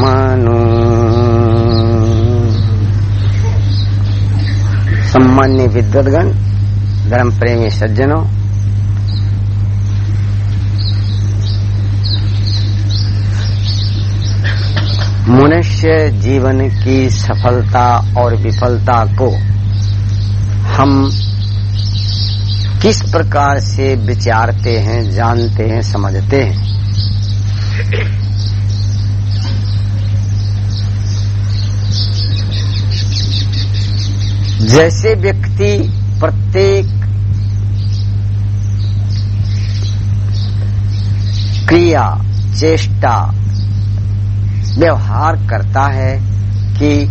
मनु। सम्मान्य विद्वदगण धर्म प्रेमी सज्जनों, मनुष्य जीवन की सफलता और विफलता को हम किस प्रकार से विचारते हैं, जानते हैं, समझते हैं? जैसे व्यक्ति प्रत्येक क्रिया, चेष्टा, व्यवहार करता है कि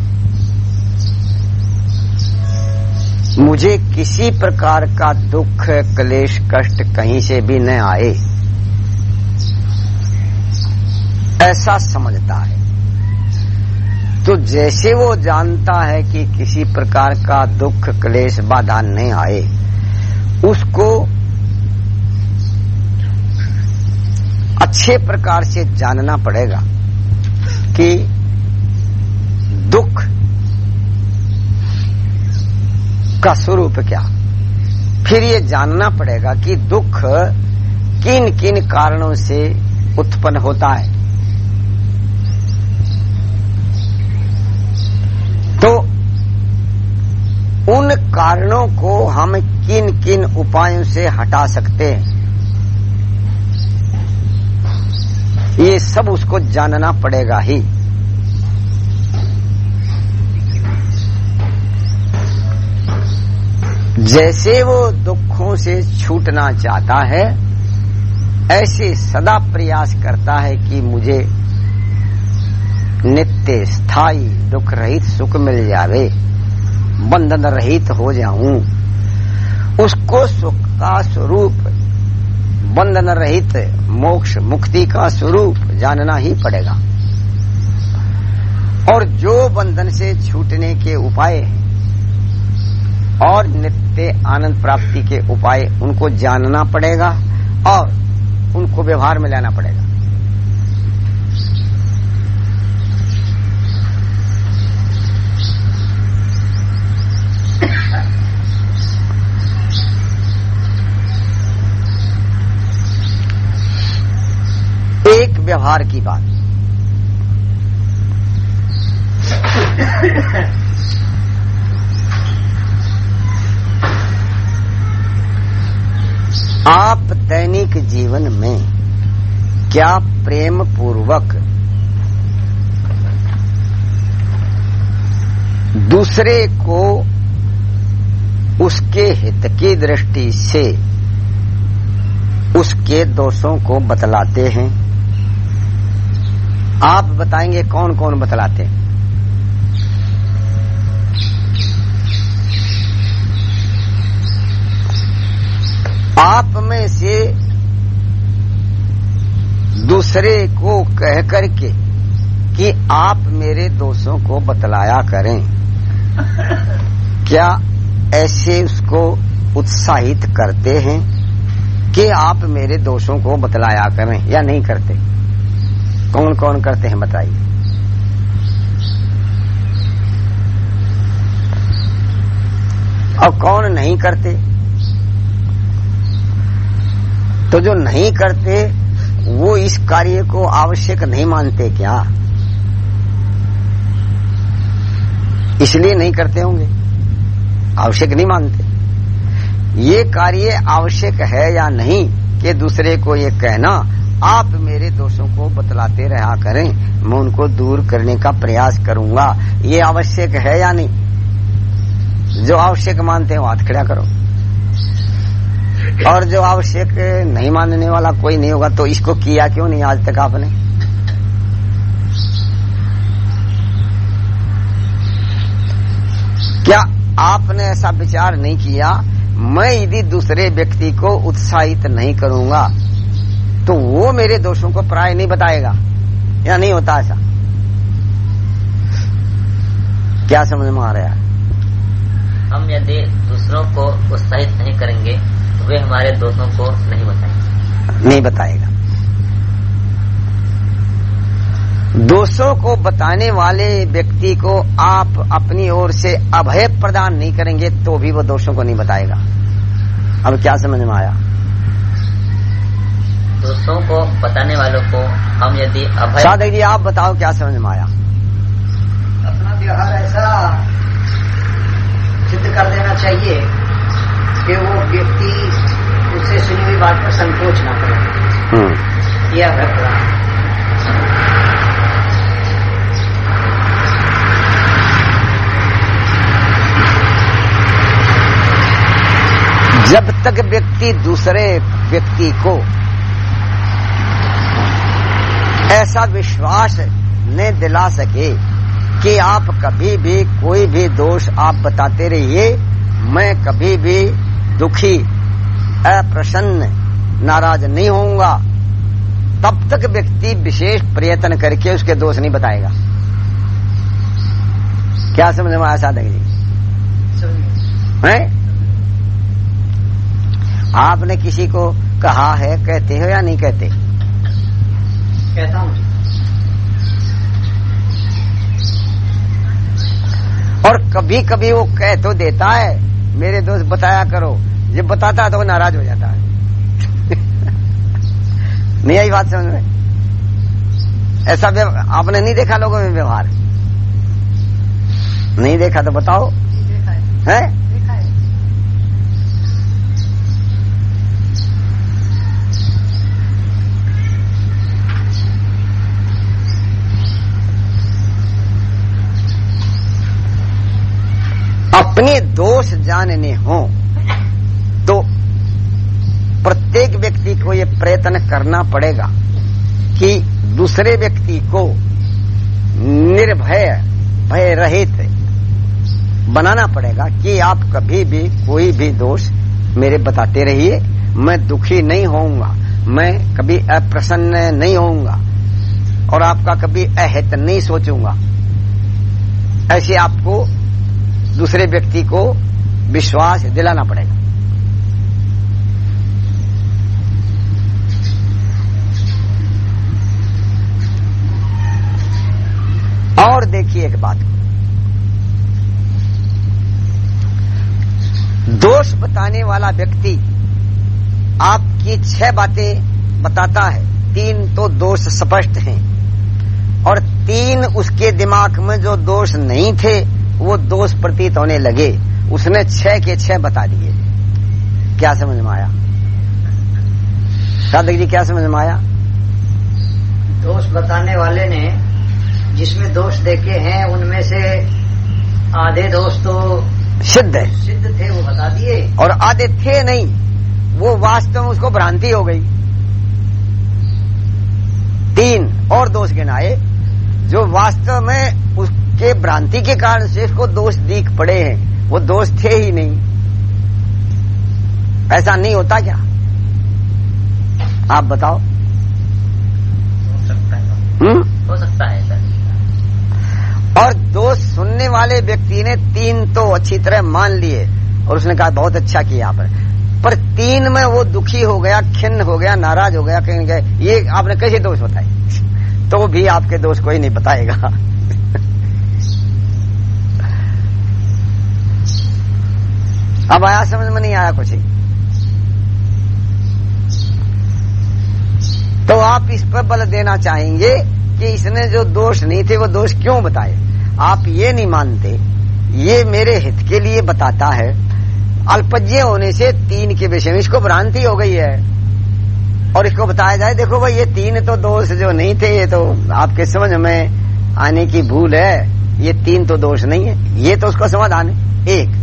मुझे किसी प्रकार का दुख, क्लेश, कष्ट कहीं से भी न आए। ऐसा समझता है। तो जैसे वो जानता है कि किसी प्रकार का दुख क्लेश बाधा नहीं आए, उसको अच्छे प्रकार से जानना पड़ेगा कि दुख का स्वरूप क्या। फिर ये जानना पड़ेगा कि दुख किन किन कारणों से उत्पन्न होता है तो उन कारणों को हम किन किन उपायों से हटा सकते हैं? ये सब उसको जानना पड़ेगा ही। जैसे वो दुखों से छूटना चाहता है, ऐसे सदा प्रयास करता है कि मुझे नित्य स्थायी दुख रहित सुख मिल जावे। बंधन रहित हो जाऊँ। उसको सुख का स्वरूप, बंधन रहित मोक्ष मुक्ति का स्वरूप जानना ही पड़ेगा। और जो बंधन से छूटने के उपाय हैं, और नित्य आनंद प्राप्ति के उपाय, उनको जानना पड़ेगा और उनको व्यवहार में लाना पड़ेगा एक व्यवहार की बात। आप दैनिक जीवन में क्या प्रेम पूर्वक दूसरे को उसके हित की दृष्टि से उसके दोषों को बतलाते हैं? आप बताएँगे कौन कौन बतलाते आप में से दूसरे को कह करके कि आप मेरे दोषों को बतलाया करें। क्या ऐसे उसको उत्साहित करते हैं कि आप मेरे दोषों को बतलाया करें या नहीं करते? कौन कौन करते हैं बताइए। और कौन नहीं करते? तो जो नहीं करते, वो इस कार्य को आवश्यक नहीं मानते क्या? इसलिए नहीं करते होंगे। आवश्यक नहीं मानते। ये कार्य आवश्यक है या नहीं, कि दूसरे को ये कहना आप मेरे दोषों को बतलाते रहा करें। मैं उनको दूर करने का प्रयास करूँगा। ये आवश्यक है या नहीं? जो आवश्यक मानते हो हाथ खड़ा करो। और जो आवश्यक नहीं मानने वाला कोई नहीं होगा तो इसको किया क्यों नहीं आज तक आपने? क्या आपने ऐसा विचार नहीं किया? मैं यदि दूसरे व्यक्ति को उत्साहित नहीं करूँगा तो वो मेरे दोषों को प्राय नहीं बताएगा। या नहीं होता ऐसा? क्या समझ में आ रहा है? हम यदि दूसरों को उत्साहित नहीं करेंगे तो वे हमारे दोस्तों को नहीं बताएँगे। नहीं बताएगा। दोषों को बताने वाले व्यक्ति को आप अपनी ओर से अभय प्रदान नहीं करेंगे तो भी वो दोषों को नहीं बताएगा। अब क्या समझ में आया? दोषों को बताने वालों को हम यदि अभय साधक जी आप बताओ क्या समझ में आया? अपना व्यवहार ऐसा सिद्ध कर देना चाहिए कि वो व्यक्ति उससे सुनी हुई बात पर संकोच ना करे। हम्म। यह प्रधान जब तक व्यक्ति दूसरे व्यक्ति को ऐसा विश्वास न दिला सके कि आप कभी भी कोई भी दोष आप बताते रहिए, मैं कभी भी दुखी, अप्रसन्न, नाराज़ नहीं होऊँगा। तब तक व्यक्ति विशेष प्रयत्न करके उसके दोष नहीं बताएगा। क्या समझ में आया साधक जी? हैं? आपने किसी को कहा है, कहते हो या नहीं कहते? कहता हूँ और कभी कभी वो कह तो देता है मेरे दोस्त बताया करो। जब बताता तो वो नाराज़ हो जाता है। नहीं आई बात समझ में ऐसा आपने नहीं देखा लोगों में व्यवहार? नहीं देखा तो बताओ। है अपने दोष जानने हो तो प्रत्येक व्यक्ति को ये प्रयत्न करना पड़ेगा कि दूसरे व्यक्ति को निर्भय भय रहित बनाना पड़ेगा कि आप कभी भी कोई भी दोष मेरे बताते रहिए। मैं दुखी नहीं होऊँगा, मैं कभी अप्रसन्न नहीं होऊँगा और आपका कभी अहित नहीं सोचूँगा। ऐसे आपको दूसरे व्यक्ति को विश्वास दिलाना पड़ेगा। और देखिए एक बात। दोष बताने वाला व्यक्ति आपकी छह बातें बताता है। तीन तो दोष स्पष्ट हैं। और तीन उसके दिमाग में जो दोष नहीं थे वो दोष प्रतीत होने लगे। उसने छह के छह बता दिए। क्या समझ में आया? साधक जी क्या समझ में आया? दोष बताने वाले ने जिसमें दोष देखे हैं उनमें से आधे दोष तो सिद्ध है। सिद्ध थे वो बता दिए। और आधे थे नहीं वो वास्तव में उसको भ्रांति हो गई। तीन और दोष गिनाए जो वास्तव में उसके भ्रांति के कारण से इसको दोष दीख पड़े हैं। वो दोष थे ही नहीं। ऐसा नहीं होता क्या? आप बताओ। हो सकता है। हम्म? हो सकता है सर और दोष सुनने वाले व्यक्ति ने तीन तो अच्छी तरह मान लिए और उसने कहा बहुत अच्छा किया आपने पर। तीन में वो दुखी हो गया खिन्न हो गया नाराज़ हो गया कहीं गए ये आपने कैसे दोष बताए? तो भी आपके दोष कोई नहीं बताएगा। अब आया समझ में नहीं आया कुछ तो आप इस पर बल देना चाहेंगे कि इसने जो दोष नहीं थे, वो दोष क्यों बताए? आप ये नहीं मानते, ये मेरे हित के लिए बताता है। अल्पज्ञ होने से तीन के विषय में इसको भ्रांति हो गई है। और इसको बताया जाए, देखो भाई, ये तीन तो दोष जो नहीं थे, ये तो आपके समझ में आने की भूल है। ये तीन तो दोष नहीं है। ये तो उसका समाधान है। एक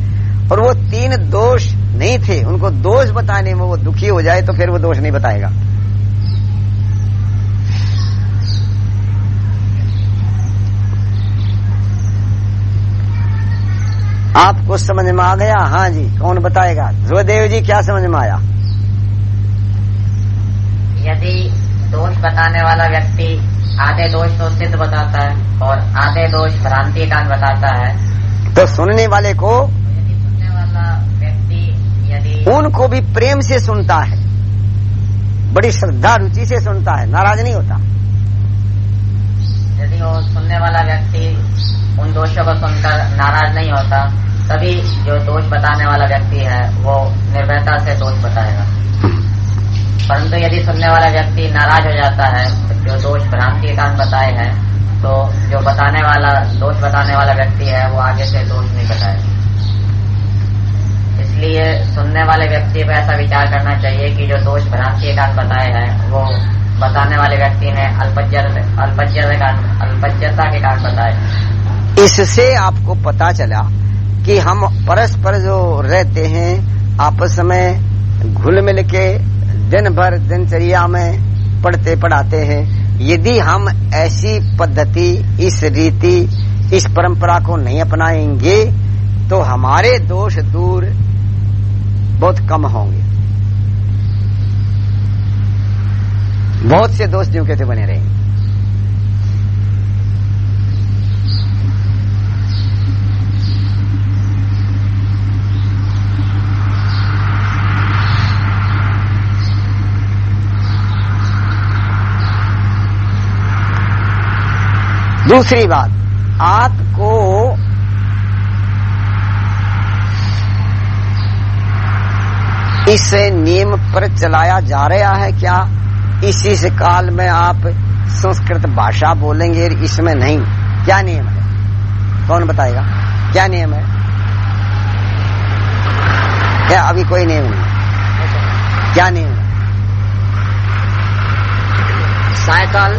और वो तीन दोष नहीं थे। उनको दोष बताने में वो दुखी हो जाए तो फिर वो दोष नहीं बताएगा। आपको समझ में आ गया? हाँ जी कौन बताएगा? ध्रुवदेव जी क्या समझ में आया? यदि दोष बताने वाला व्यक्ति आधे दोष तो सिद्ध बताता है और आधे दोष भ्रांति कान बताता है। तो सुनने वाले को तो यदि सुनने वाला व्यक्ति यदि उनको भी प्रेम से सुनता है। बड़ी श्रद्धा रुचि से सुनता है। नाराज़ नहीं होता। यदि वो सुनने वाला व्यक्ति उन दोषों को सुनकर नाराज़ नहीं होता तभी जो दोष बताने वाला व्यक्ति है वो निर्भयता से दोष बताएगा। परंतु यदि सुनने वाला व्यक्ति नाराज़ हो जाता है जो दोष भ्रांति के कारण बताए हैं तो जो बताने वाला दोष बताने वाला व्यक्ति है वो आगे से दोष नहीं बताएगा। इसलिए सुनने वाले व्यक्ति को ऐसा विचार करना चाहिए कि जो दोष भ्रांति के कारण बताए हैं, वो बताने वाले व्यक्ति ने अल्पज्य अल्पज्यता के कारण बताए। इससे आपको पता चला कि हम परस्पर जो रहते हैं, आपस में घुल मिल के दिन भर दिनचर्या में पढ़ते पढ़ाते हैं, यदि हम ऐसी पद्धति, इस रीति, इस परंपरा को नहीं अपनाएँगे तो हमारे दोष दूर बहुत कम होंगे। बहुत से दोस्त जो कहते बने रहेंगे। दूसरी बात आपको इस नियम पर चलाया जा रहा है क्या? इसी से काल में आप संस्कृत भाषा बोलेंगे इसमें नहीं। क्या नियम है? कौन बताएगा? क्या नियम है? क्या अभी कोई नियम नहीं? क्या नियम है? सायकाल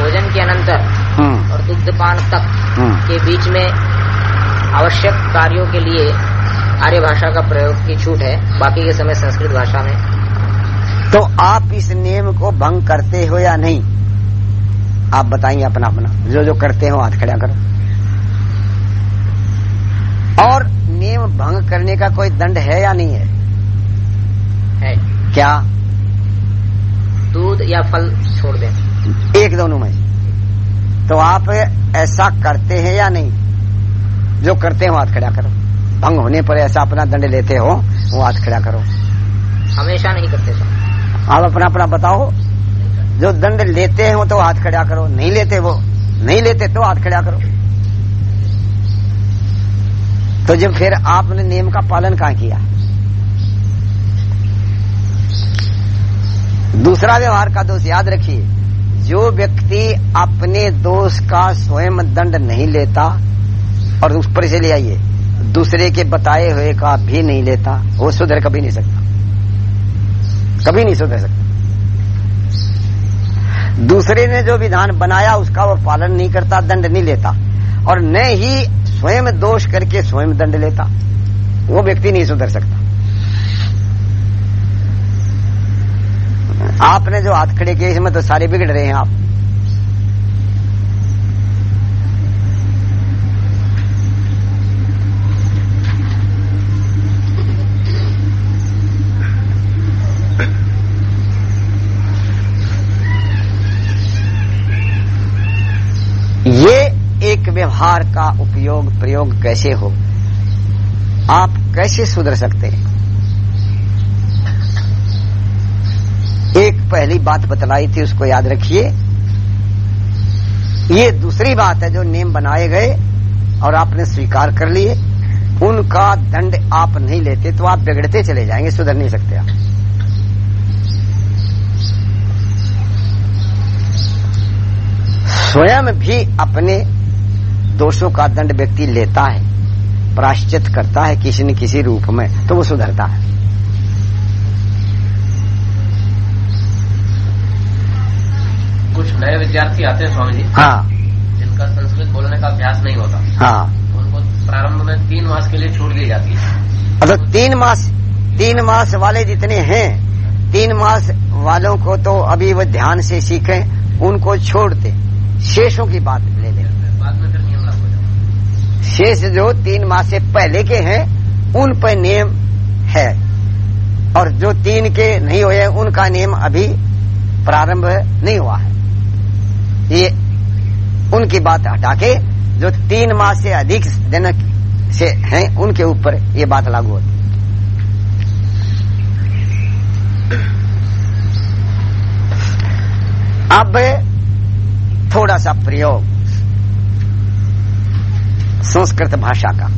भोजन के अनंतर हम्म। और दुग्धपान तक हम्म। के बीच में आवश्यक कार्यों के लिए आर्य भाषा का प्रयोग की छूट है बाकी के समय संस्कृत भाषा में। तो आप इस नियम को भंग करते हो या नहीं? आप बताइए अपना अपना। जो जो करते हो हाथ खड़ा करो। और नियम भंग करने का कोई दंड है या नहीं है? है। क्या? दूध या फल छोड़ दें। एक दोनों में। तो आप ऐसा करते हैं या नहीं? जो करते हो हाथ खड़ा करो। भंग होने पर ऐसा अपना दंड लेते हो वो हाथ खड़ा करो। हमेशा नहीं करते आप अपना अपना बताओ। जो दंड लेते हो तो हाथ खड़ा करो नहीं लेते वो नहीं लेते तो हाथ खड़ा करो। तो जब फिर आपने नियम का पालन कहाँ किया? दूसरा व्यवहार का दोष याद रखिए। जो व्यक्ति अपने दोष का स्वयं दंड नहीं लेता और उस पर से ले आइए। दूसरे के बताए हुए का भी नहीं लेता, वो सुधर कभी नहीं सकता। कभी नहीं सुधर सकता। दूसरे ने जो विधान बनाया, उसका वो पालन नहीं करता, दंड नहीं लेता। और न ही स्वयं दोष करके स्वयं दंड लेता। वो व्यक्ति नहीं सुधर सकता। आपने जो हाथ खड़े किए, इसमें तो सारे बिगड़ रहे हैं आप ये एक व्यवहार का उपयोग, प्रयोग कैसे हो? आप कैसे सुधर सकते हैं? एक पहली बात बतलाई थी, उसको याद रखिए। ये दूसरी बात है जो नियम बनाए गए और आपने स्वीकार कर लिए। उनका दंड आप नहीं लेते तो आप बिगड़ते चले जाएँगे, सुधर नहीं सकते आप। स्वयं भी अपने दोषों का दंड व्यक्ति लेता है प्राश्चित करता है किसी न किसी रूप में तो वो सुधरता है। कुछ नए विद्यार्थी आते हैं स्वामी जी हाँ। जिनका संस्कृत बोलने का अभ्यास नहीं होता। हाँ। उनको प्रारंभ में तीन मास के लिए छूट दी जाती है। मतलब तीन मास तीन मास वाले जितने हैं तीन मास वालों को तो अभी वो ध्यान से सीखें उनको छोड़ते शेषों की बात ले लें बाद में फिर नियम लागू हो जाता शेष जो तीन माह से पहले के हैं, उन पर नियम है। और जो तीन के नहीं हुए उनका नियम अभी प्रारंभ नहीं हुआ है। ये उनकी बात हटा के जो तीन माह से अधिक दिन से हैं, उनके ऊपर ये बात लागू होती अब थोड़ा सा प्रयोग। संस्कृत भाषा का।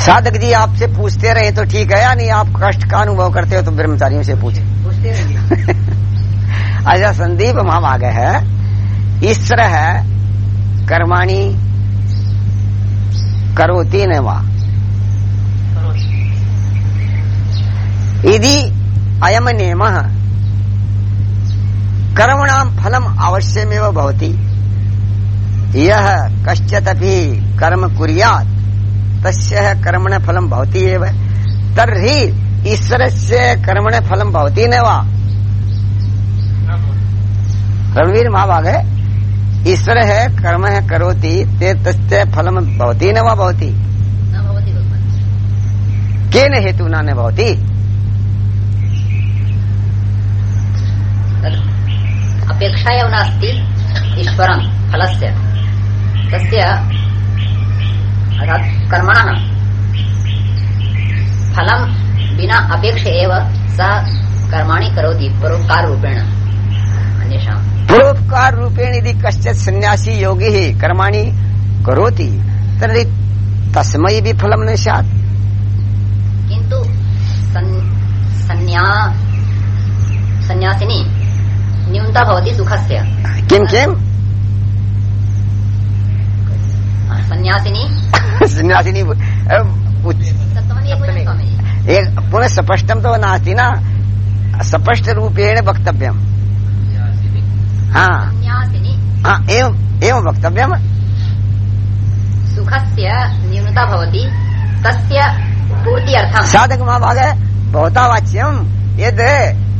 साधक जी आपसे पूछते रहे तो ठीक है या नहीं आप कष्ट का अनुभव करते हो तो ब्रह्मचारियों से पूछे। पूछते रहिए। अच्छा संदीप महाभाग है। ईश्वर है कर्माणी करोती न वा। यदि अयम नियम कर्मणाम फलम अवश्यमेव भवति। यह कश्चिदपि कर्म कुर्यात् तस्य कर्मण फलम भवति एव। तर्हि ईश्वरस्य कर्मण फलम भवति न वा? रणवीर महाभाग है ईश्वर है कर्म है करोति ते तस्य फलम भवति न वा भवति? केन हेतुना न भवति? अपेक्षा एव नास्ति ईश्वरं फलस्य। तस्य अर्थात् कर्मणः फलं विना अपेक्ष्य एव सः कर्माणि करोति परोपकाररूपेण अन्येषां। परोपकार रूपेण यदि कश्चित् सन्यासी योगी कर्माणि करोति तर्हि तस्मै भी फलं न स्यात्। किन्तु सन्- सन्न्या सन्न्यासिनी न्यूनता भवति सुखस्य। किं किम् सन्न्यासिनी सन्यासिनी? स्वामीजी एक पुनः स्पष्टं तो नास्ति न? स्पष्ट रूपेण वक्तव्यम् हा। हा एवम् एवं वक्तव्यम्। सुखस्य न्यूनता भवति। तस्य पूर्ति अर्थं साधक महाभाग भवता वाच्यम। यद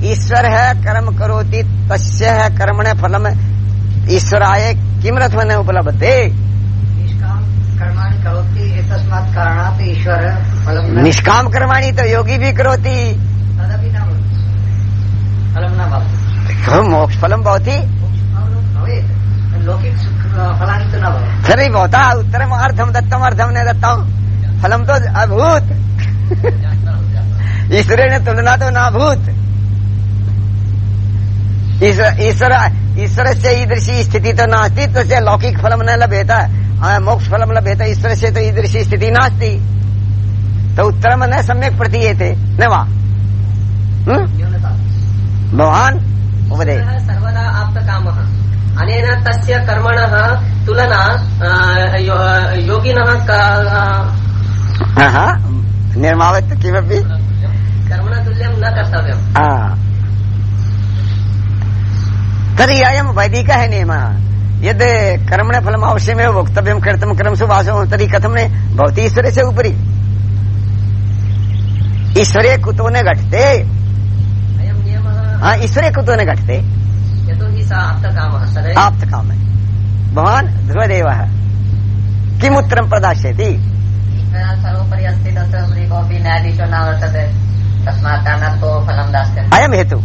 ईश्वर है कर्म करोति तस्य है कर्मण फलम। ईश्वराय किमर्थम न उपलब्धते निष्काम कर्माणि करोति एतस्मात् कारणात् ईश्वर फलं न। निष्काम कर्माणि तो योगी भी करोति। फलं तो मोक्ष फलम भवति? तु तर्हि भवता उत्तरम अर्धम दत्तम अर्धम न दत्तम फलम तो अभूत। ईश्वरेण तुलना तो नाभूत। ईश्वर ईश्वर ईश्वरस्य ईदृशी स्थितिः तो नास्ति तस्य लौकिक फलं न लभेत। अ, मोक्ष फलं लभेत ईश्वरस्य तो ईदृशी स्थितिः नास्ति। तो उत्तरम न सम्यक् प्रतीयते न वा? हं? न्यूनता भवान् उपदेश। सः सर्वदा आप्तकामः। अनेन तस्य कर्मणः तुलना यो- योगिनः निर्मावत् किमपि? कर्मणः तुल्यं न कर्तव्यम्। हा अयं वैदिकः नियमः यद् कर्मणफलम् अवश्यमेव वक्तव्यं कर्तुं क्रमसु वासो तर्हि कथं न भवति ईश्वरस्य उपरि ईश्वरे कुतो न घटते। हा ईश्वरे कुतो न घटते। सः आप्तकामः सदैव आप्तकाम भवान् ध्रुवदेवः ईश्वरः सर्वोपरि अस्ति कोऽपि न्यायाधीशो न वर्तते तस्मात् कारणात् को फलं दास्यति अयं हेतु।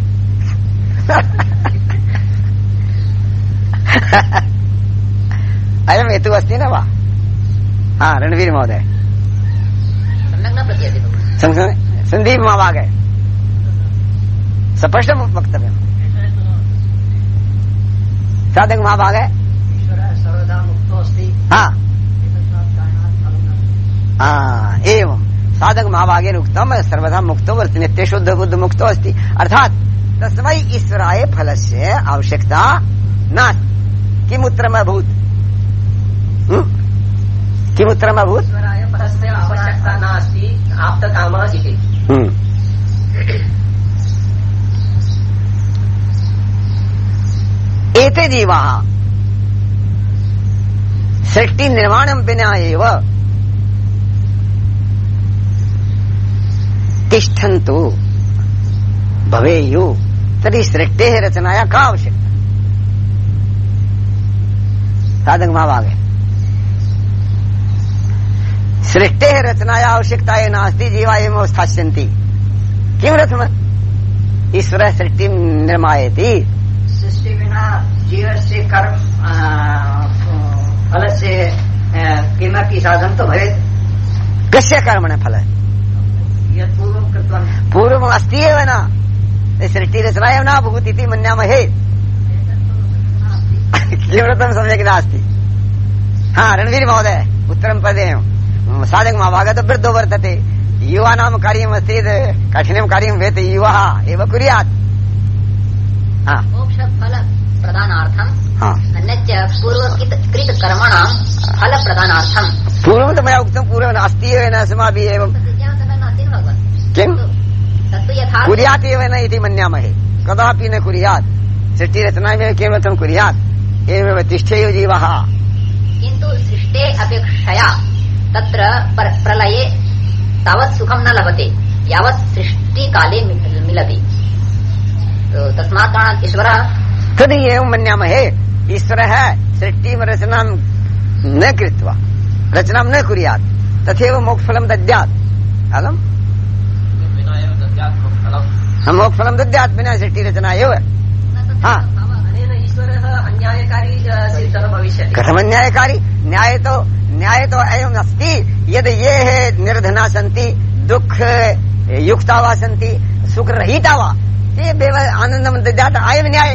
अयं हेतुः अस्ति न वा हा रणवीर महोदय सन्दीप महाभाग है स्पष्ट वक्तव्यम् साधक महाभाग है हा हा, एवं साधक महाभागेन उक्तम् सर्वदा मुक्तो वर्ति नित्य शुद्ध बुद्ध मुक्तो अस्ति अर्थात् तस्मै ईश्वराय फलस्य आवश्यकता नास्ति किमुत्तरम् अभूत्? किमुत्तरम् अभूत् आवश्यकता नास्ति आप्तकामः एते जीवाः सृष्टिनिर्माणं विना एव तिष्ठन्तु। भवेयुः। तर्हि सृष्टेः रचनाया का आवश्यकता? साधक महाभाग है। सृष्टेः रचनाया आवश्यकता एव नास्ति जीवा एव स्थास्यन्ति किमर्थम् ईश्वरः सृष्टिं निर्मायति। सृष्टि विना जीवस्य कर्म अ, फलस्य अ, किमपि साधन तो भवेत्। कस्य कर्मण फल? यत् पूर्वं अस्ति एव न। सृष्टिरचना एव न भूत् इति मन्यामहे। किमर्थं सम्यक् नास्ति। हा रणवीर महोदय उत्तरं पदे साधक महाभागत वृद्धो वर्तते। युवानां कार्यमस्ति यत् कठिनं कार्यं वेत् युवः एव कुर्यात्। हा। मोक्ष फल प्रदानार्थम हा। अन्यच्च पूर्वकृत कृत फल प्रदानार्थम पूर्वं तु मया उक्तं पूर्वं नास्ति एव न अस्माभिः एवं। किं कुर्यात् एव न इति मन्यामहे। कदापि न कुर्यात्। सृष्टिरचनामेव कुर्यात्। एवमेव तिष्ठेयुः जीवः। किन्तु सृष्टे अपेक्षया तत्र पर- प्रलये तावत् सुखं न लभते यावत् सृष्टिकाले मिलति। तो तस्मात् कारणात् ईश्वरः तर्हि एवं मन्यामहे ईश्वरः सृष्टिं रचनां न कृत्वा रचनां न कुर्यात् तथैव मोक्षफलं दद्यात्। अलम्? मोक्षफलं दद्यात् विना सृष्टिरचना एव। हा। भविष्यति। कथमन्यायकारी न्याय तो न्याय तो एवं अस्ति। यद् ये निर्धना सन्ति दुःख युक्ता वा सन्ति सुखरहिता वा ते एव आनन्दं दद्यात् अयं न्याय।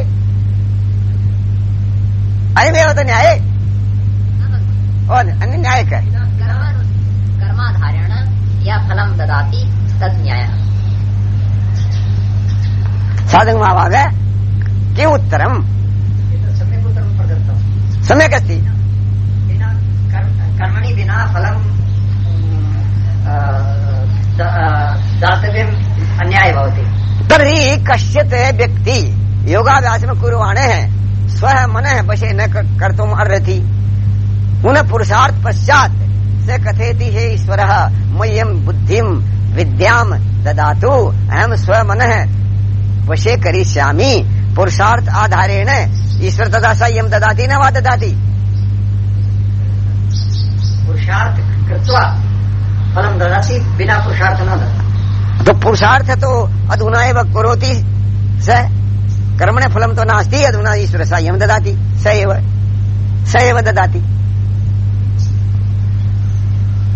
अयमेव तो न्याय। अन्य न्याय कः कर्माधारेण या फलं ददाति तद् न्यायः। साधक महाभाग किम् उत्तरम् एतत् सम्यक् उत्तरं प्रदत्तं सम्यक् अस्ति। कर्मणि विना फलं दातव्यम् अन्याय भवति। तर्हि कश्चित् व्यक्ति योगाभ्यासं कुर्वाणः स्वः मनः वशे न कर्तुम् अर्हति। पुनः पुरुषार्थ पश्चात् स कथयति हे ईश्वरः मह्यं बुद्धिं विद्यां ददातु अहं स्वमनः वशे करिष्यामि। पुरुषार्थ आधारेण ईश्वर तदा साह्यं ददाति न वा ददाति पुरुषार्थ कृत्वा ददाति विना पुरुषार्थ न ददाति। तो पुरुषार्थ तो अधुना एव करोति स कर्मण फलं तो नास्ति अधुना ईश्वर साह्यं ददाति स एव स एव ददाति।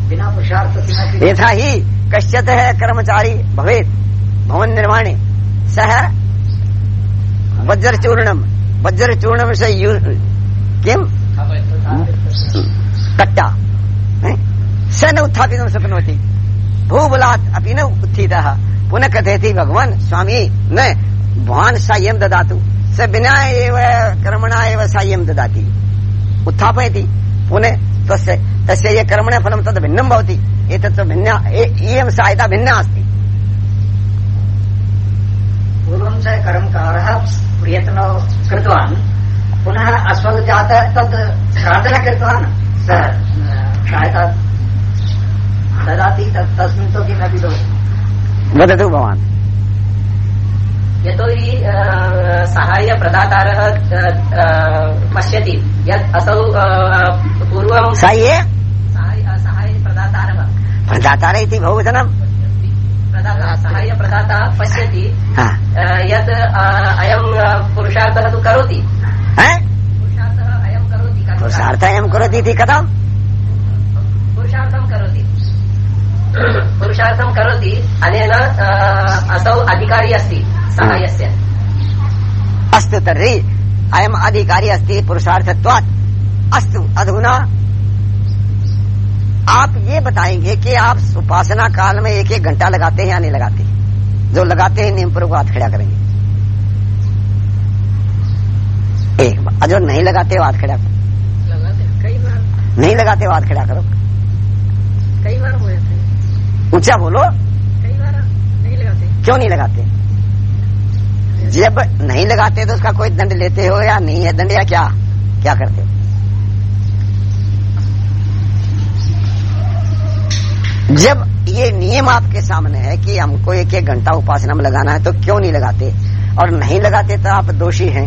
विना पुरुषार्थ यथा हि कश्चित् कर्मचारी भवेत् भवन निर्माणे सः वज्रचूर्णं वज्रचूर्णं स यु किं कट्टा। स न उत्थापितुं शक्नोति। भूबलात् अपि न उत्थितः। पुनः कथयति भगवान्, स्वामी, न, भवान् साह्यं ददातु। स विना एव, कर्मणा एव साह्यं ददाति। उत्थापयति। पुनः तस्य तस्य ये कर्मण फलं तद् भिन्नं भवति। एतत् भिन्ना इयं सहायता भिन्ना अस्ति। पूर्वं स कर्मकारः प्रयत्नो कृतवान्। पुनः अस्वजात तद् साधनं कृतवान्। स सहायता ददाति तत् तस्मिन् तु किमपि दोषः वदतु भवान्। यतोहि साहाय्यप्रदातारः पश्यति यत् असौ पूर्वं साह्ये साहाय्य- साहाय्यप्रदातारः। प्रदातार इति बहुवचनं। प्रदाता साहाय्यप्रदाता पश्यति। हा। अ, यत् अयं पुरुषार्थः तु करोति? पुरुषार्थः अयं करोति कर्मकारः। पुरुषार्थायं करोति इति कथम् पुरुषार्थं करोति। पुरुषार्थं करोति अनेन असौ अधिकारी अस्ति साहाय्यस्य अस्तु तर्हि अयम् अधिकारी अस्ति पुरुषार्थत्वात्। अस्तु अधुना आप ये बताएँगे कि आप उपासना काल में एक एक घंटा लगाते हैं या नहीं लगाते? हैं। जो लगाते हैं नियम पूर्वक हाथ खड़ा करेंगे। एक बार जो नहीं लगाते हाथ खड़ा करो। कई बार। नहीं लगाते हाथ खड़ा करो। कई बार हो जाते हैं। ऊँचा बोलो। कई बार नहीं लगाते। क्यों नहीं लगाते? जब नहीं लगाते तो उसका कोई दंड लेते हो या नहीं है? दंड या क्या? क्या करते हो? जब ये नियम आपके सामने है कि हमको एक एक घंटा उपासना में लगाना है तो क्यों नहीं लगाते? और नहीं लगाते तो आप दोषी हैं।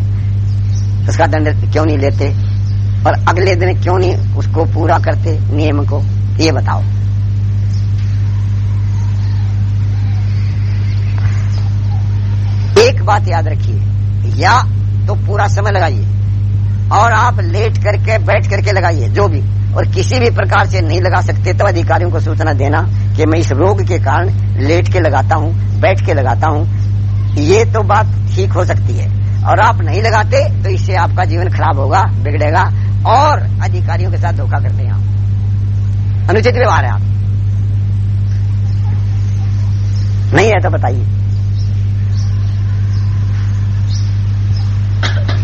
उसका दंड क्यों नहीं लेते? और अगले दिन क्यों नहीं उसको पूरा करते नियम को? ये बताओ। एक बात याद रखिए, या तो पूरा समय लगाइए, और आप लेट करके, बैठ करके लगाइए, जो भी। और किसी भी प्रकार से नहीं लगा सकते तो अधिकारियों को सूचना देना कि मैं इस रोग के कारण लेट के लगाता हूँ, बैठ के लगाता हूँ। ये तो बात ठीक हो सकती है। और आप नहीं लगाते तो इससे आपका जीवन खराब होगा, बिगड़ेगा, और अधिकारियों के साथ धोखा करते हैं आप। अनुचित व्यवहार है आप। नहीं है तो बताइए।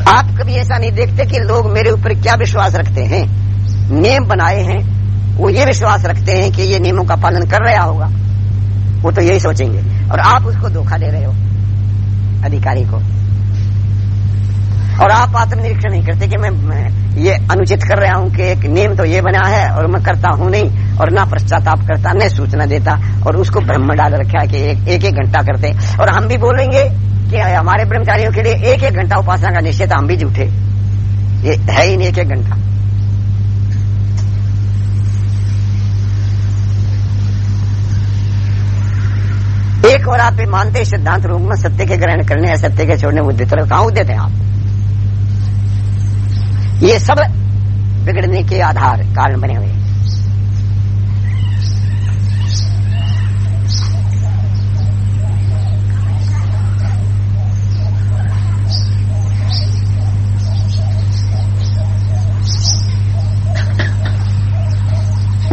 आप कभी ऐसा नहीं देखते कि लोग मेरे ऊपर क्या विश्वास रखते हैं? नियम बनाए हैं वो ये विश्वास रखते हैं कि ये नियमों का पालन कर रहा होगा। वो तो यही सोचेंगे। और आप उसको धोखा दे रहे हो अधिकारी को। और आप आत्मनिरीक्षण नहीं करते कि मैं, मैं ये अनुचित कर रहा हूँ कि एक नियम तो ये बना है और मैं करता हूँ नहीं और ना पश्चाताप करता न सूचना देता और उसको ब्रह्म डाल रखा है कि एक एक, घंटा करते। और हम भी बोलेंगे कि हमारे ब्रह्मचारियों के लिए एक एक घंटा उपासना का निश्चय हम भी झूठे। ये है ही नहीं एक एक घंटा। एक और आप मानते सिद्धांत रूप में सत्य के ग्रहण करने या सत्य के छोड़ने बुद्धि तरफ़ कहा उद्यत हैं आप? ये सब बिगड़ने के आधार, कारण बने हुए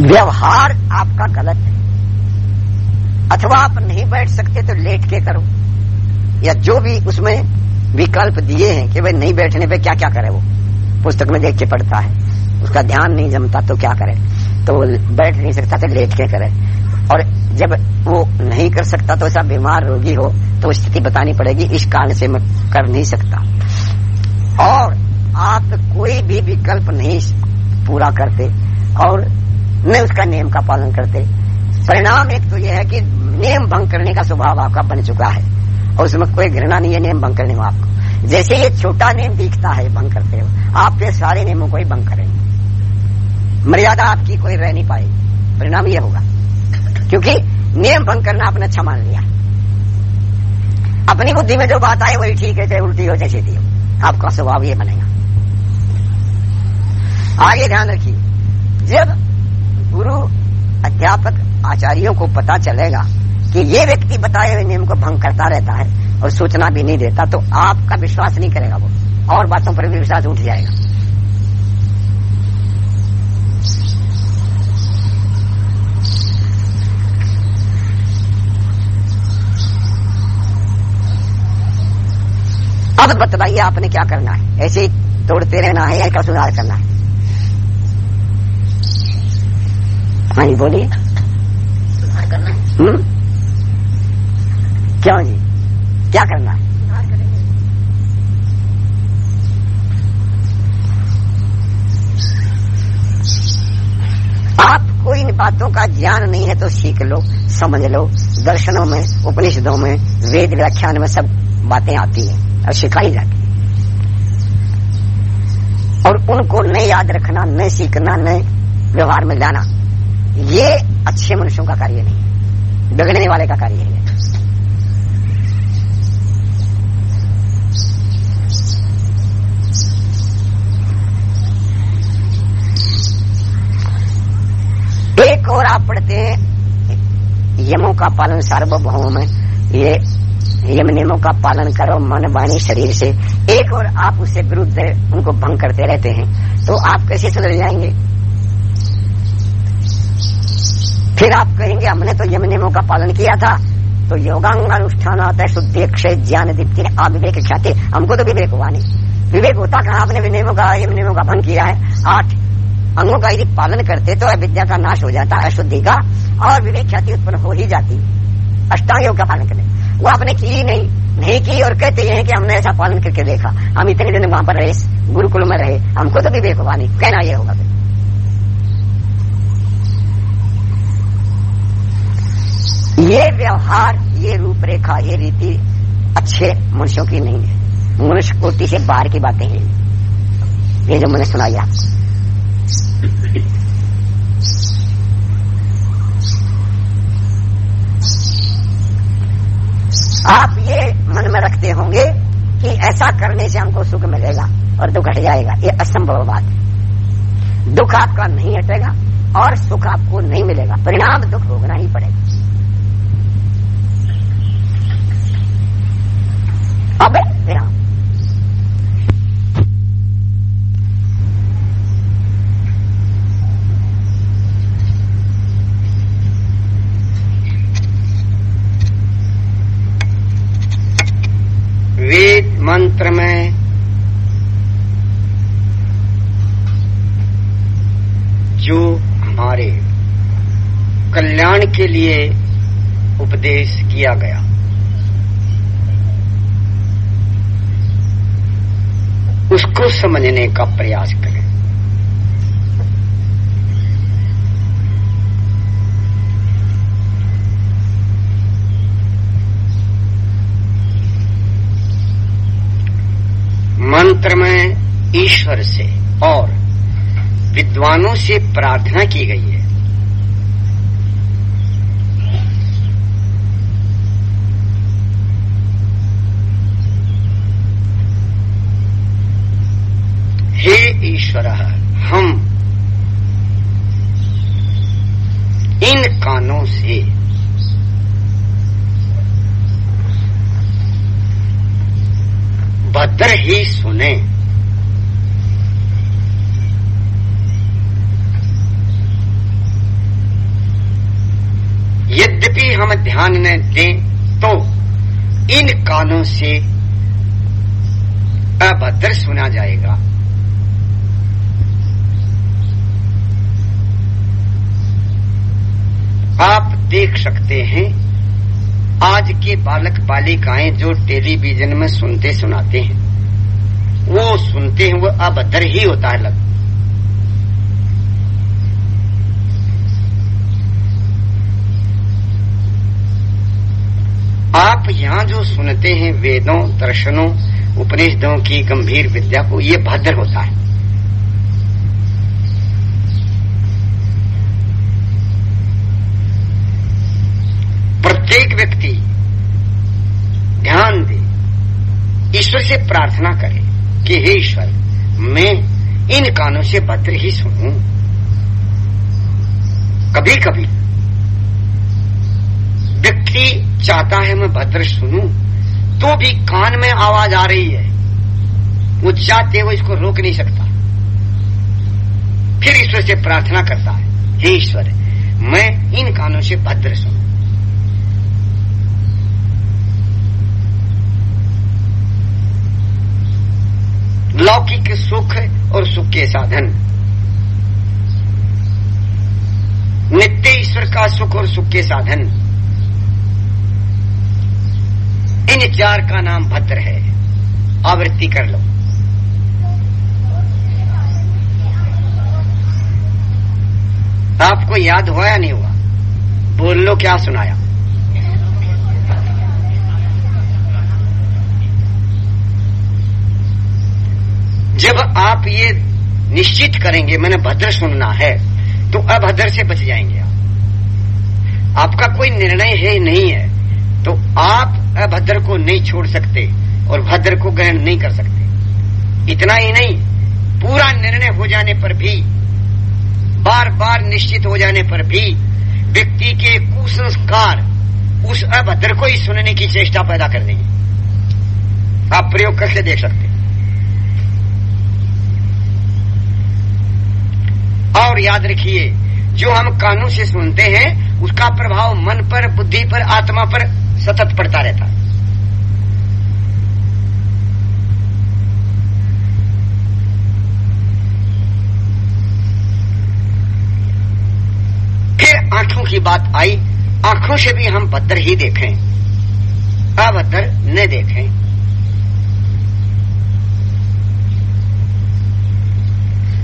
व्यवहार आपका गलत है। अथवा आप नहीं बैठ सकते तो लेट के करो। या जो भी उसमें विकल्प दिए हैं कि भाई नहीं बैठने पे क्या क्या करे वो? पुस्तक में देख के पढ़ता है। उसका ध्यान नहीं जमता तो क्या करे? तो वो बैठ नहीं सकता तो लेट के करे। और जब वो नहीं कर सकता तो ऐसा बीमार रोगी हो तो स्थिति बतानी पड़ेगी, इस कारण से मैं कर नहीं सकता। और आप कोई भी विकल्प नहीं पूरा करते और न उसका नियम का पालन करते। परिणाम एक तो यह है कि नियम भंग करने का स्वभाव आपका बन चुका है। और उसमें कोई घृणा नहीं है नियम भंग करने में आपको। जैसे ये छोटा नियम दिखता है भंग करते हो आपके सारे नियमों को ही भंग करेंगे। मर्यादा आपकी कोई रह नहीं पाएगी। परिणाम ये होगा। क्योंकि नियम भंग करना आपने अच्छा मान लिया। अपनी बुद्धि में जो बात आए, वही ठीक है, चाहे उल्टी हो, चाहे सीधी हो। आपका स्वभाव ये बनेगा। आगे ध्यान रखिए। जब गुरु, अध्यापक, आचार्यों को पता चलेगा कि ये व्यक्ति बताए हुए नियम को भंग करता रहता है और सूचना भी नहीं देता तो आपका विश्वास नहीं करेगा वो। और बातों पर भी विश्वास उठ जाएगा। अब बतलाइए आपने क्या करना है? ऐसे ही तोड़ते रहना है या सुधार करना है। हाँ जी बोलिए। सुधार करना है। हम्म? क्यों जी क्या करना? है आपको इन बातों का ज्ञान नहीं है तो सीख लो, समझ लो। दर्शनों में, उपनिषदों में, वेद व्याख्यान में सब बातें आती हैं और सिखाई जाती है। और उनको न याद रखना, न सीखना, न व्यवहार में लाना, ये अच्छे मनुष्यों का कार्य नहीं बिगड़ने वाले का कार्य है एक पढ़ते हैं, यमों का पालन सार्वभौम में ये यम नियमों का पालन करो, मन वाणी शरीर से। एक और आप उससे विरुद्ध उनको भंग करते रहते हैं तो आप कैसे सुधर जाएँगे? फिर आप कहेंगे, हमने तो यम नियमों का पालन किया था। तो योगांगानुष्ठान आता है शुद्धि क्षय ज्ञान दीप्ति अविवेक ख्याति हमको तो विवेक हुआ नहीं। विवेक होता कहा? आपने नियमों का, यम नियमों का भंग किया है। आठ अंगों का यदि पालन करते तो अविद्या का नाश हो जाता, अशुद्धि का और विवेक ख्याति उत्पन्न हो ही जाती। अष्टांग योग का पालन करने। वो आपने की ही नहीं नहीं की और कहते हैं कि हमने ऐसा पालन करके देखा। हम इतने दिन वहाँ पर रहे, गुरुकुल में रहे, हमको तो विवेक हुआ नहीं कहना ये होगा ये व्यवहार, ये रूपरेखा, ये रीति अच्छे मनुष्यों की नहीं है। मनुष्य कोटि से बाहर की बातें हैं। ये जो मैंने सुनाई आपको आप ये मन में रखते होंगे कि ऐसा करने से हमको सुख मिलेगा और दुख हट जाएगा। ये असंभव बात है। दुख आपका नहीं हटेगा और सुख आपको नहीं मिलेगा। परिणाम दुख भोगना ही पड़ेगा। अब विराम वेद मंत्र में जो हमारे कल्याण के लिए उपदेश किया गया। उसको समझने का प्रयास करें। मंत्र में ईश्वर से और विद्वानों से प्रार्थना की गई है। हे ईश्वर, हम इन कानों से भद्र ही सुने। यद्यपि हम ध्यान न दें तो इन कानों से अभद्र सुना जाएगा। आप देख सकते हैं आज के बालक बालिकाएँ जो टेलीविज़न में सुनते सुनाते हैं, वो सुनते हैं, वो अभद्र ही होता है लग। आप यहाँ जो सुनते हैं वेदों, दर्शनों, उपनिषदों की गंभीर विद्या को, ये भद्र होता है। प्रत्येक व्यक्ति ध्यान दे। ईश्वर से प्रार्थना करे कि हे ईश्वर, मैं इन कानों से भद्र ही सुनू। कभी कभी व्यक्ति चाहता है मैं भद्र सुनू तो भी कान में आवाज़ आ रही है। वो चाहते वो इसको रोक नहीं सकता। फिर ईश्वर से प्रार्थना करता है, हे ईश्वर, मैं इन कानों से भद्र सुनूं। लौकिक सुख और सुख के साधन। नित्य ईश्वर का सुख और सुख के साधन। इन चार का नाम भद्र है। आवृत्ति कर लो। आपको याद हुआ या नहीं हुआ? बोल लो, क्या सुनाया? जब आप ये निश्चित करेंगे, मैंने भद्र सुनना है तो अभद्र से बच जाएँगे आप। आपका कोई निर्णय है नहीं है तो आप अभद्र को नहीं छोड़ सकते और भद्र को ग्रहण नहीं कर सकते। इतना ही नहीं, पूरा निर्णय हो जाने पर भी बार बार निश्चित हो जाने पर भी, व्यक्ति के कुसंस्कार उस अभद्र को ही सुनने की चेष्टा पैदा कर देंगे। आप प्रयोग करके देख सकते और याद रखिए। जो हम कानों से सुनते हैं, उसका प्रभाव मन पर, बुद्धि पर, आत्मा पर सतत पड़ता रहता। है फिर आँखों की बात आई। आँखों से भी हम भद्र ही देखें। अभद्र न देखें।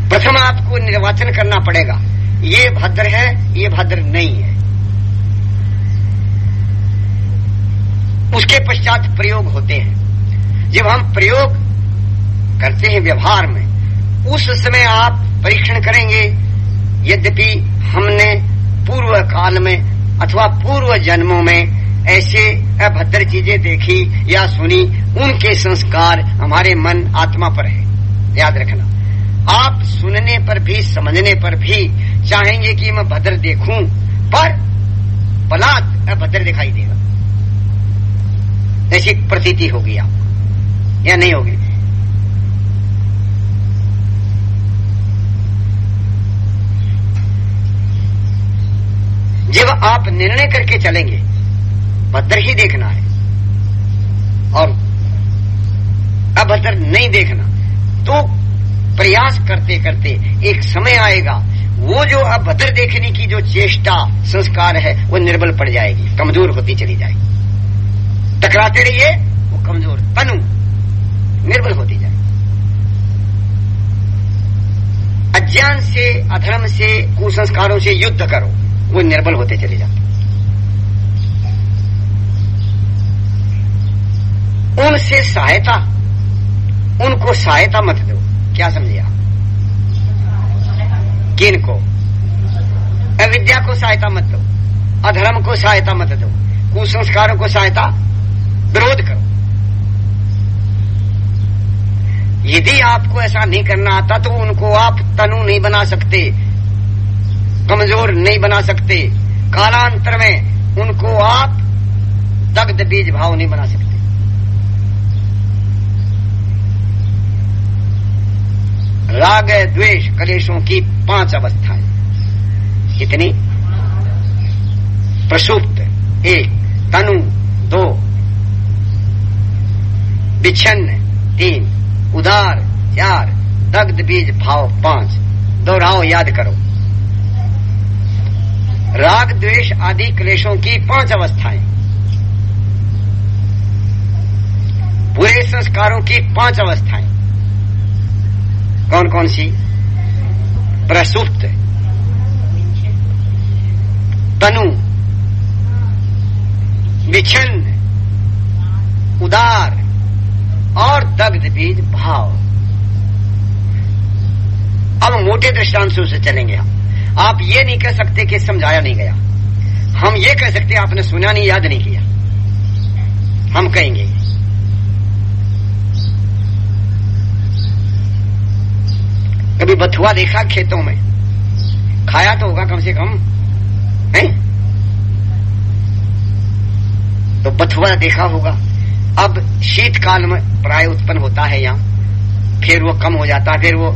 प्रथम आपको निर्वाचन करना पड़ेगा। ये भद्र है, ये भद्र नहीं है। उसके पश्चात प्रयोग होते हैं। जब हम प्रयोग करते हैं व्यवहार में, उस समय आप परीक्षण करेंगे, यद्यपि हमने पूर्व काल में अथवा पूर्व जन्मों में ऐसे अभद्र चीज़ें देखी या सुनी, उनके संस्कार हमारे मन, आत्मा पर है। याद रखना। आप सुनने पर भी, समझने पर भी चाहेंगे कि मैं भद्र देखूँ, पर बलात् अभद्र दिखाई देगा। ऐसी प्रतीति होगी आप या नहीं होगी? जब आप निर्णय करके चलेंगे, भद्र ही देखना है, और अभद्र नहीं देखना तो प्रयास करते करते एक समय आएगा। वो जो अभद्र देखने की जो चेष्टा, संस्कार है, वो निर्बल पड़ जाएगी, कमज़ोर होती चली जाएगी। टकराते रहिए, वो कमज़ोर, तनु, निर्बल होती जाएगी। अज्ञान से, अधर्म से, कुसंस्कारों से युद्ध करो, वो निर्बल होते चले जाते। उनसे सहायता, उनको सहायता मत दो। क्या समझे किन को। अविद्या को सहायता मत दो, अधर्म को सहायता मत दो, कुसंस्कारों को सहायता विरोध करो। यदि आपको ऐसा नहीं करना आता तो उनको आप तनु नहीं बना सकते, कमज़ोर नहीं बना सकते। कालांतर में उनको आप दग्ध बीज भाव नहीं बना सकते। राग द्वेष कलेशों की पाँच अवस्थाएँ। कितनी? प्रसुप्त एक, तनु, दो। विच्छन्न, तीन। उदार, चार। दग्ध बीज भाव पाँच। दोहराओ, याद करो। राग, द्वेष आदि क्लेशों की पाँच अवस्थाएँ। बुरे संस्कारों की पाँच अवस्थाएँ। कौन कौन सी? प्रसुप्त तनु। विच्छन्न। उदार। और दग्ध बीज भाव। अब मोटे दृष्टांशों से चलेंगे हम। आप ये नहीं कह सकते कि समझाया नहीं गया। हम ये कह सकते आपने सुना नहीं, याद नहीं किया। हम कहेंगे कभी बथुआ देखा खेतों में? खाया तो होगा कम से कम, है? तो बथुआ देखा होगा। अब शीतकाल में प्राय उत्पन्न होता है यहाँ। फिर वो कम हो जाता है फिर वो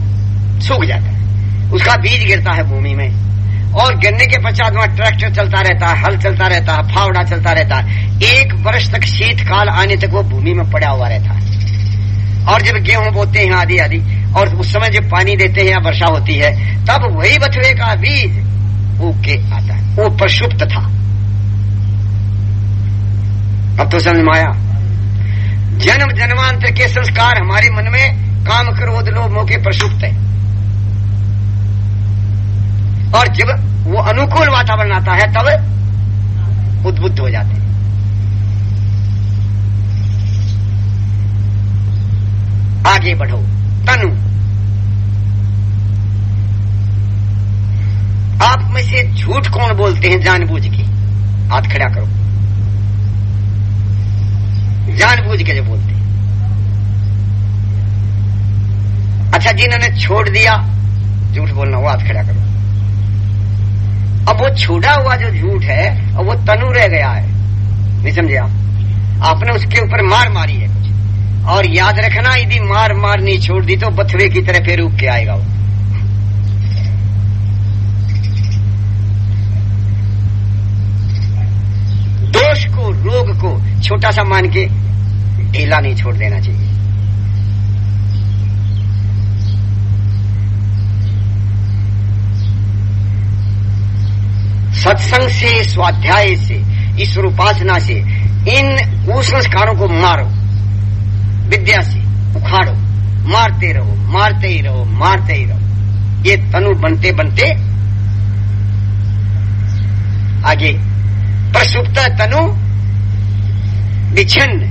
सूख जाता है। उसका बीज गिरता है भूमि में। और गिरने के पश्चात वहाँ ट्रैक्टर चलता रहता है, हल चलता रहता है, फावड़ा चलता रहता है। एक वर्ष तक शीतकाल आने तक वो भूमि में पड़ा हुआ रहता है। और जब गेहूँ बोते हैं आदि आदि और उस समय जब पानी देते हैं या वर्षा होती है, तब वही बथुए का बीज उग के आता है। वो प्रसुप्त था। अब तो समझ माया जन्म जन्मांतर के संस्कार हमारे मन में काम क्रोध लोभ मौके प्रसुप्त है। और जब वो अनुकूल वातावरण आता है, तब उद्बुद्ध हो जाते हैं। आगे बढ़ो। तनु। आप में से झूठ कौन बोलते हैं जानबूझ के हाथ खड़ा करो। जानबूझ के जो बोलते हैं। अच्छा जिन्होंने छोड़ दिया, झूठ बोलना, वो हाथ खड़ा करो। अब वो छोड़ा हुआ जो झूठ है और वो तनु रह गया है। नहीं समझे आप? आपने उसके ऊपर मार मारी है। और याद रखना, यदि मार मार नहीं छोड़ दी तो बथवे की तरह फिर उग के आएगा वो। दोष को, रोग को छोटा सा मान के ढीला नहीं छोड़ देना चाहिए। सत्संग से, स्वाध्याय से ईश्वर उपासना से इन कुसंस्कारों को मारो। विद्या से उखाड़ो, मारते रहो, मारते ही रहो, मारते ही रहो। ये तनु बनते बनते आगे। प्रसुप्त तनु, विच्छिन्न।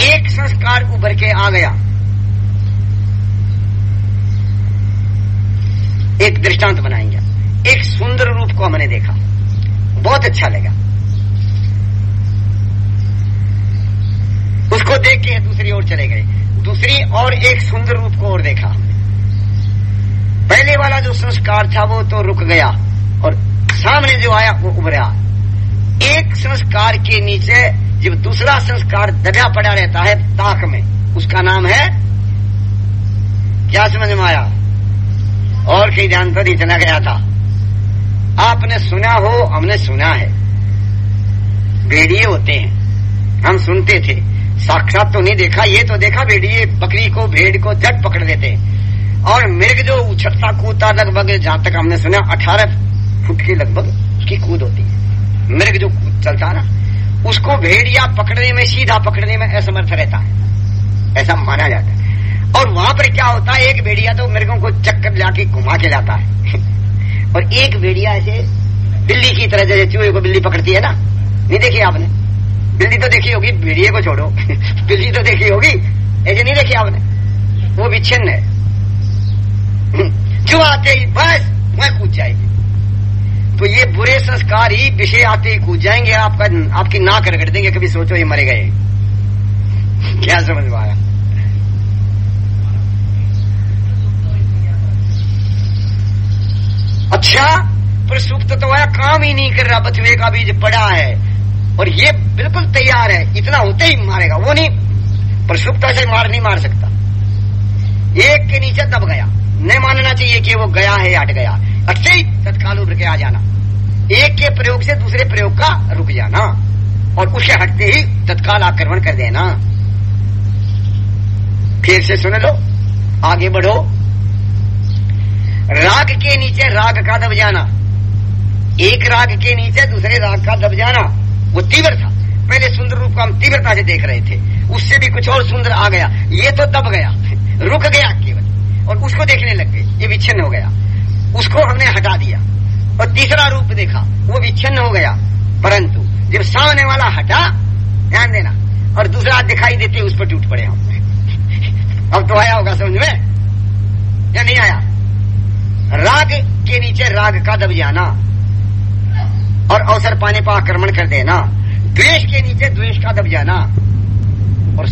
एक संस्कार उभर के आ गया। एक दृष्टांत बनाएँगे। एक सुंदर रूप को हमने देखा। बहुत अच्छा लगा। उसको देख के दूसरी ओर चले गए। दूसरी और एक सुंदर रूप को और देखा। पहले वाला जो संस्कार था, वो तो रुक गया और सामने जो आया, वो उभरा। एक संस्कार के नीचे जब दूसरा संस्कार दबा पड़ा रहता है, ताक में, उसका नाम है, क्या समझ में आया? और कहीं ध्यान पर इतना गया था। आपने सुना हो, हमने सुना है। भेड़िए होते हैं। हम सुनते थे। साक्षात तो नहीं देखा, ये तो देखा भेड़िए बकरी को, भेड़ को झट पकड़ लेते और मृग जो उछलता कूदता, लगभग जहाँ तक हमने सुना, अठारह फुट के लगभग उसकी कूद होती है। मृग जो कूद चलता ना, उसको भेड़िया पकड़ने में, सीधा पकड़ने में असमर्थ रहता है। ऐसा माना जाता है। और वहाँ पर क्या होता है, एक भेड़िया तो मृगों को चक्कर लाके घुमा के लाता है। और एक भेड़िया ऐसे बिल्ली की तरह, जैसे चूहे को बिल्ली पकड़ती है ना। नहीं देखी आपने? बिल्ली तो देखी होगी भेड़िए को छोड़ो। बिल्ली तो देखी होगी। ऐसे नहीं देखी आपने? वो विच्छिन्न है। जो आते ही बस, वह कूद जाएगी। तो ये बुरे संस्कार ही विषय आते ही कूद जाएँगे, आपका, आपकी नाक रगड़ देंगे, कभी सोचो ये मरे गए। क्या समझ आया अच्छा पर सुप्त तो वह काम ही नहीं कर रहा, बथुए का बीज पड़ा है। और ये बिल्कुल तैयार है, इतना होते ही मारेगा, वो नहीं पर सुप्त ऐसे मार नहीं मार सकता। एक के नीचे दब गया, नहीं मानना चाहिए कि वो गया है हट गया। अच्छे ही तत्काल उभर के आ जाना। एक के प्रयोग से दूसरे प्रयोग का रुक जाना और उसे हटते ही तत्काल आक्रमण कर देना। फिर से सुन लो, आगे बढ़ो। राग के नीचे राग का दब जाना। एक राग के नीचे दूसरे राग का दब जाना। वो तीव्र था। पहले सुंदर रूप को हम तीव्रता से देख रहे थे। उससे भी कुछ और सुंदर आ गया। ये तो दब गया। रुक गया केवल। और उसको देखने लग गए। ये विच्छिन्न हो गया। उसको हमने हटा दिया। और तीसरा रूप देखा। वो विच्छिन्न हो गया। परंतु जब सामने वाला हटा, ध्यान देना। और दूसरा दिखाई देते, उस पर टूट पड़े हम। अब तो आया होगा समझ में? या नहीं आया? राग के नीचे राग का दब जाना। और अवसर पाने पर आक्रमण कर देना। द्वेष के नीचे द्वेष का दब जाना। और